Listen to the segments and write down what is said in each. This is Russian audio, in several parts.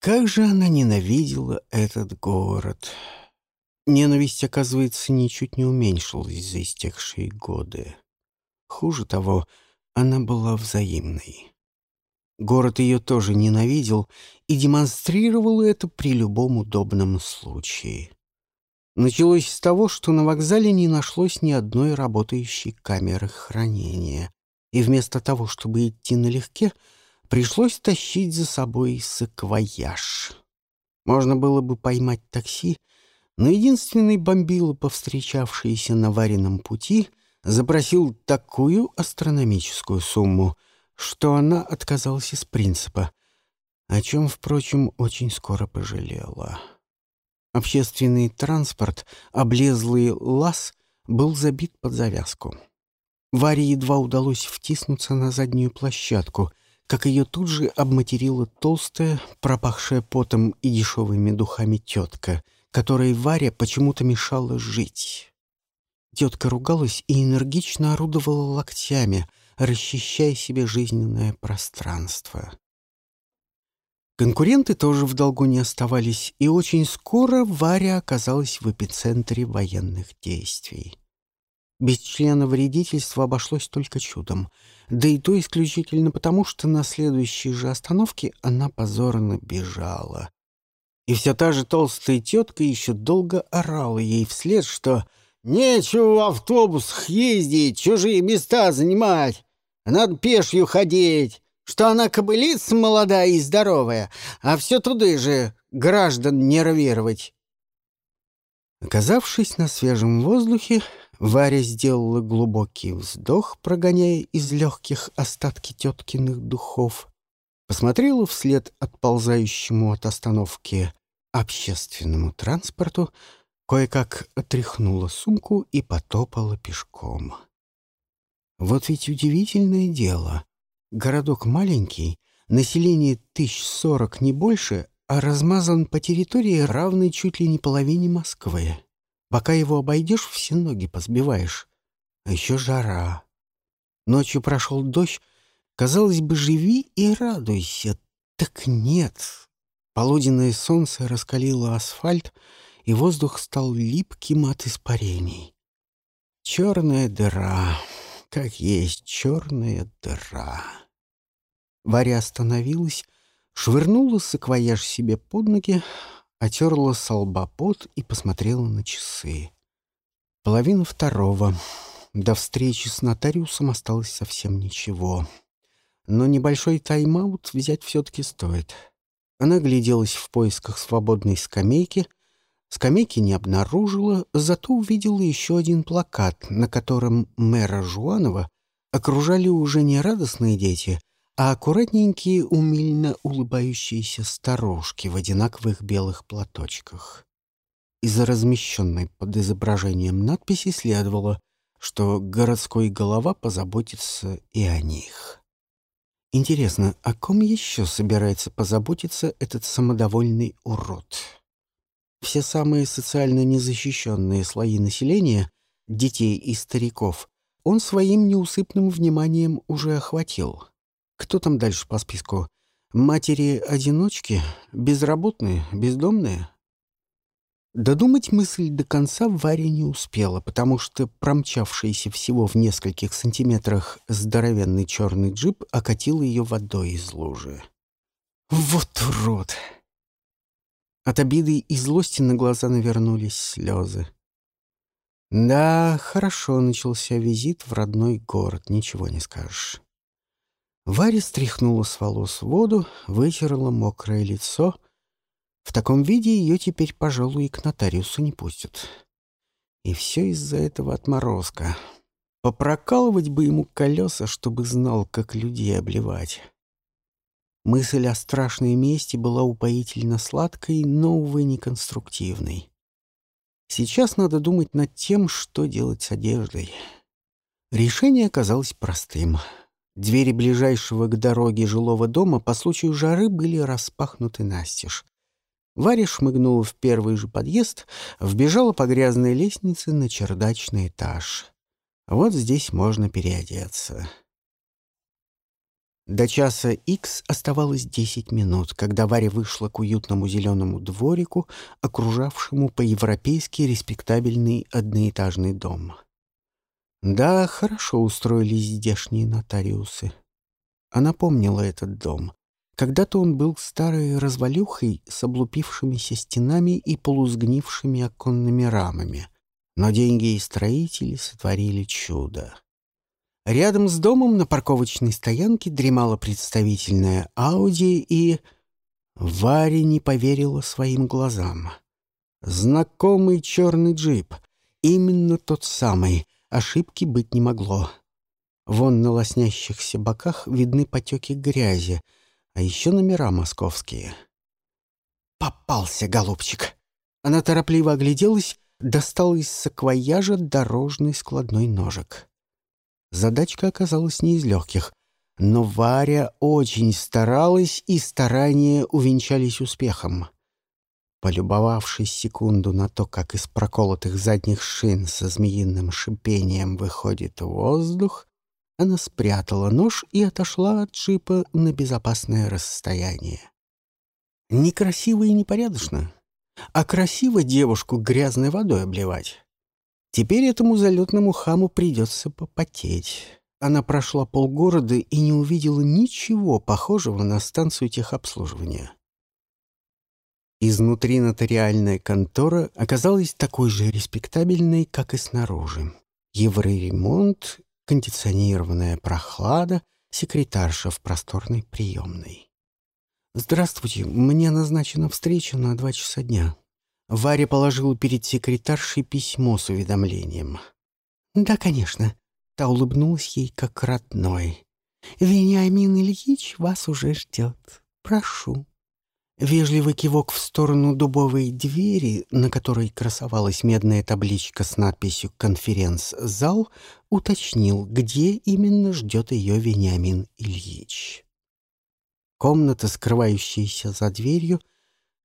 Как же она ненавидела этот город. Ненависть, оказывается, ничуть не уменьшилась за истекшие годы. Хуже того, она была взаимной. Город ее тоже ненавидел и демонстрировал это при любом удобном случае. Началось с того, что на вокзале не нашлось ни одной работающей камеры хранения, и вместо того, чтобы идти налегке, пришлось тащить за собой саквояж. Можно было бы поймать такси, но единственный бомбило, повстречавшийся на вареном пути, запросил такую астрономическую сумму, что она отказалась из принципа, о чем, впрочем, очень скоро пожалела. Общественный транспорт, облезлый лаз, был забит под завязку. Варе едва удалось втиснуться на заднюю площадку, как ее тут же обматерила толстая, пропахшая потом и дешевыми духами тетка, которой Варе почему-то мешала жить. Тетка ругалась и энергично орудовала локтями, расчищая себе жизненное пространство. Конкуренты тоже в долгу не оставались, и очень скоро Варя оказалась в эпицентре военных действий. Без члена вредительства обошлось только чудом. Да и то исключительно потому, что на следующей же остановке она позорно бежала. И вся та же толстая тетка еще долго орала ей вслед, что «Нечего в автобусах ездить, чужие места занимать, надо пешью ходить, что она кобылица молодая и здоровая, а все туды же граждан нервировать». Оказавшись на свежем воздухе, Варя сделала глубокий вздох, прогоняя из легких остатки теткиных духов, посмотрела вслед отползающему от остановки общественному транспорту, кое-как отряхнула сумку и потопала пешком. Вот ведь удивительное дело. Городок маленький, население тысяч сорок не больше, а размазан по территории, равной чуть ли не половине Москвы. Пока его обойдешь, все ноги позбиваешь. А еще жара. Ночью прошел дождь. Казалось бы, живи и радуйся. Так нет. Полуденное солнце раскалило асфальт, и воздух стал липким от испарений. Черная дыра. Как есть черная дыра. Варя остановилась, швырнула саквояж себе под ноги, отерла с лба и посмотрела на часы. Половина второго. До встречи с нотариусом осталось совсем ничего. Но небольшой тайм-аут взять все-таки стоит. Она гляделась в поисках свободной скамейки. Скамейки не обнаружила, зато увидела еще один плакат, на котором мэра Жуанова окружали уже не радостные дети, а аккуратненькие, умильно улыбающиеся старушки в одинаковых белых платочках. Из размещенной под изображением надписи следовало, что городской голова позаботится и о них. Интересно, о ком еще собирается позаботиться этот самодовольный урод? Все самые социально незащищенные слои населения, детей и стариков, он своим неусыпным вниманием уже охватил. Кто там дальше по списку? Матери-одиночки? Безработные? Бездомные? Додумать мысль до конца Варя не успела, потому что промчавшийся всего в нескольких сантиметрах здоровенный черный джип окатил ее водой из лужи. Вот урод! От обиды и злости на глаза навернулись слезы. Да, хорошо начался визит в родной город, ничего не скажешь. Варя стряхнула с волос воду, вытерла мокрое лицо. В таком виде ее теперь, пожалуй, и к нотариусу не пустят. И все из-за этого отморозка. Попрокалывать бы ему колеса, чтобы знал, как людей обливать. Мысль о страшной мести была упоительно сладкой, но, увы, неконструктивной. Сейчас надо думать над тем, что делать с одеждой. Решение оказалось простым — Двери ближайшего к дороге жилого дома по случаю жары были распахнуты настежь. Варя шмыгнула в первый же подъезд, вбежала по грязной лестнице на чердачный этаж. Вот здесь можно переодеться. До часа Икс оставалось десять минут, когда Варя вышла к уютному зеленому дворику, окружавшему по-европейски респектабельный одноэтажный дом. Да, хорошо устроились здешние нотариусы. Она помнила этот дом. Когда-то он был старой развалюхой с облупившимися стенами и полузгнившими оконными рамами. Но деньги и строители сотворили чудо. Рядом с домом на парковочной стоянке дремала представительная Ауди и... Варя не поверила своим глазам. Знакомый черный джип. Именно тот самый. Ошибки быть не могло. Вон на лоснящихся боках видны потеки грязи, а еще номера московские. «Попался, голубчик!» Она торопливо огляделась, достала из саквояжа дорожный складной ножик. Задачка оказалась не из легких, но Варя очень старалась, и старания увенчались успехом. Полюбовавшись секунду на то, как из проколотых задних шин со змеиным шипением выходит воздух, она спрятала нож и отошла от джипа на безопасное расстояние. Некрасиво и непорядочно, а красиво девушку грязной водой обливать. Теперь этому залетному хаму придется попотеть. Она прошла полгорода и не увидела ничего похожего на станцию техобслуживания. Изнутри нотариальная контора оказалась такой же респектабельной, как и снаружи. Евроремонт, кондиционированная прохлада, секретарша в просторной приемной. «Здравствуйте, мне назначена встреча на два часа дня», Варя положила перед секретаршей письмо с уведомлением. «Да, конечно». Та улыбнулась ей как родной. «Вениамин Ильич вас уже ждет. Прошу». Вежливый кивок в сторону дубовой двери, на которой красовалась медная табличка с надписью «Конференц-зал», уточнил, где именно ждет ее Вениамин Ильич. Комната, скрывающаяся за дверью, —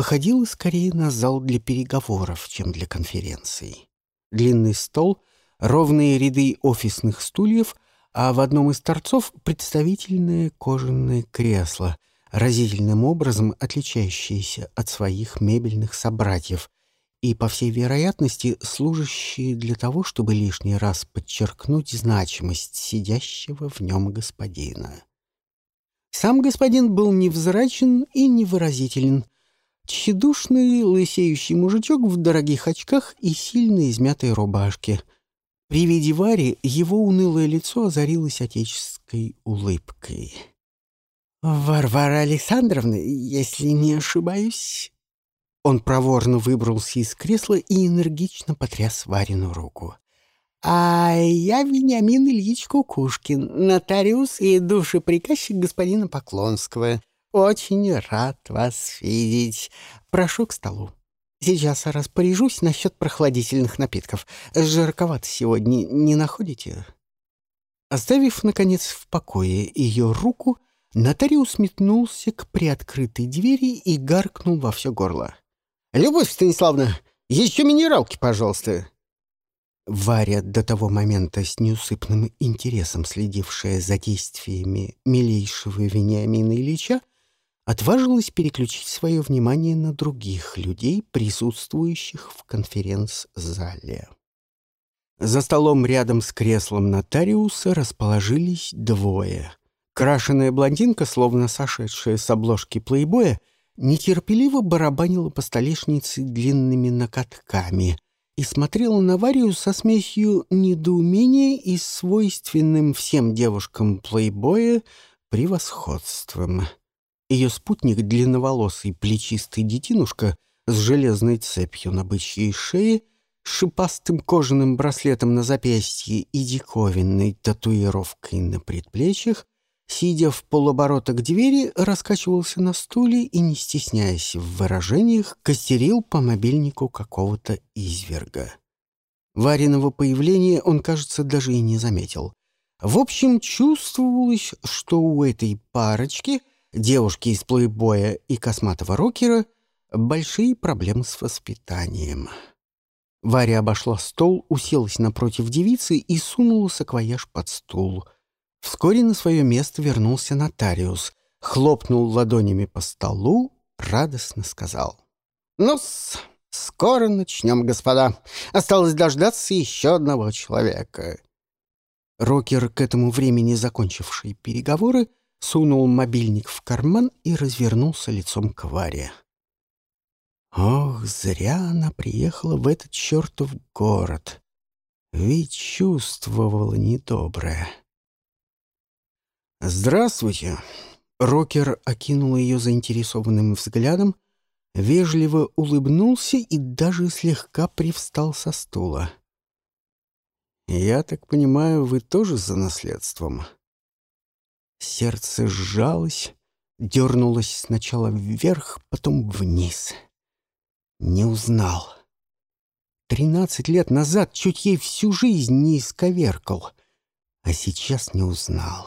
походила скорее на зал для переговоров, чем для конференций. Длинный стол, ровные ряды офисных стульев, а в одном из торцов представительное кожаное кресло, разительным образом отличающееся от своих мебельных собратьев и, по всей вероятности, служащие для того, чтобы лишний раз подчеркнуть значимость сидящего в нем господина. Сам господин был невзрачен и невыразителен — Тщедушный, лысеющий мужичок в дорогих очках и сильно измятой рубашке. При виде Вари его унылое лицо озарилось отеческой улыбкой. «Варвара Александровна, если не ошибаюсь...» Он проворно выбрался из кресла и энергично потряс Варину руку. «А я Вениамин Ильич Кукушкин, нотариус и душеприказчик господина Поклонского. «Очень рад вас видеть. Прошу к столу. Сейчас распоряжусь насчет прохладительных напитков. Жарковато сегодня не находите?» Оставив, наконец, в покое ее руку, нотариус метнулся к приоткрытой двери и гаркнул во все горло. «Любовь Станиславна, еще минералки, пожалуйста!» Варя, до того момента с неусыпным интересом следившая за действиями милейшего Вениамина Ильича, отважилась переключить свое внимание на других людей, присутствующих в конференц-зале. За столом рядом с креслом нотариуса расположились двое. Крашеная блондинка, словно сошедшая с обложки плейбоя, нетерпеливо барабанила по столешнице длинными накатками и смотрела на Варию со смесью недоумения и свойственным всем девушкам плейбоя превосходством. Ее спутник, длинноволосый плечистый детинушка с железной цепью на бычьей шее, шипастым кожаным браслетом на запястье и диковинной татуировкой на предплечьях, сидя в полоборота к двери, раскачивался на стуле и, не стесняясь в выражениях, костерил по мобильнику какого-то изверга. Вариного появления он, кажется, даже и не заметил. В общем, чувствовалось, что у этой парочки — девушки из плейбоя и косматого рокера большие проблемы с воспитанием. Варя обошла стол, уселась напротив девицы и сунула саквояж под стул. Вскоре на свое место вернулся нотариус, хлопнул ладонями по столу, радостно сказал. «Ну-с, скоро начнем, господа. Осталось дождаться еще одного человека». Рокер, к этому времени закончивший переговоры, сунул мобильник в карман и развернулся лицом к Варе. Ох, зря она приехала в этот чертов город. Ведь чувствовала недоброе. «Здравствуйте!» Рокер окинул ее заинтересованным взглядом, вежливо улыбнулся и даже слегка привстал со стула. «Я так понимаю, вы тоже за наследством?» Сердце сжалось, дернулось сначала вверх, потом вниз. Не узнал. Тринадцать лет назад чуть ей всю жизнь не исковеркал, а сейчас не узнал.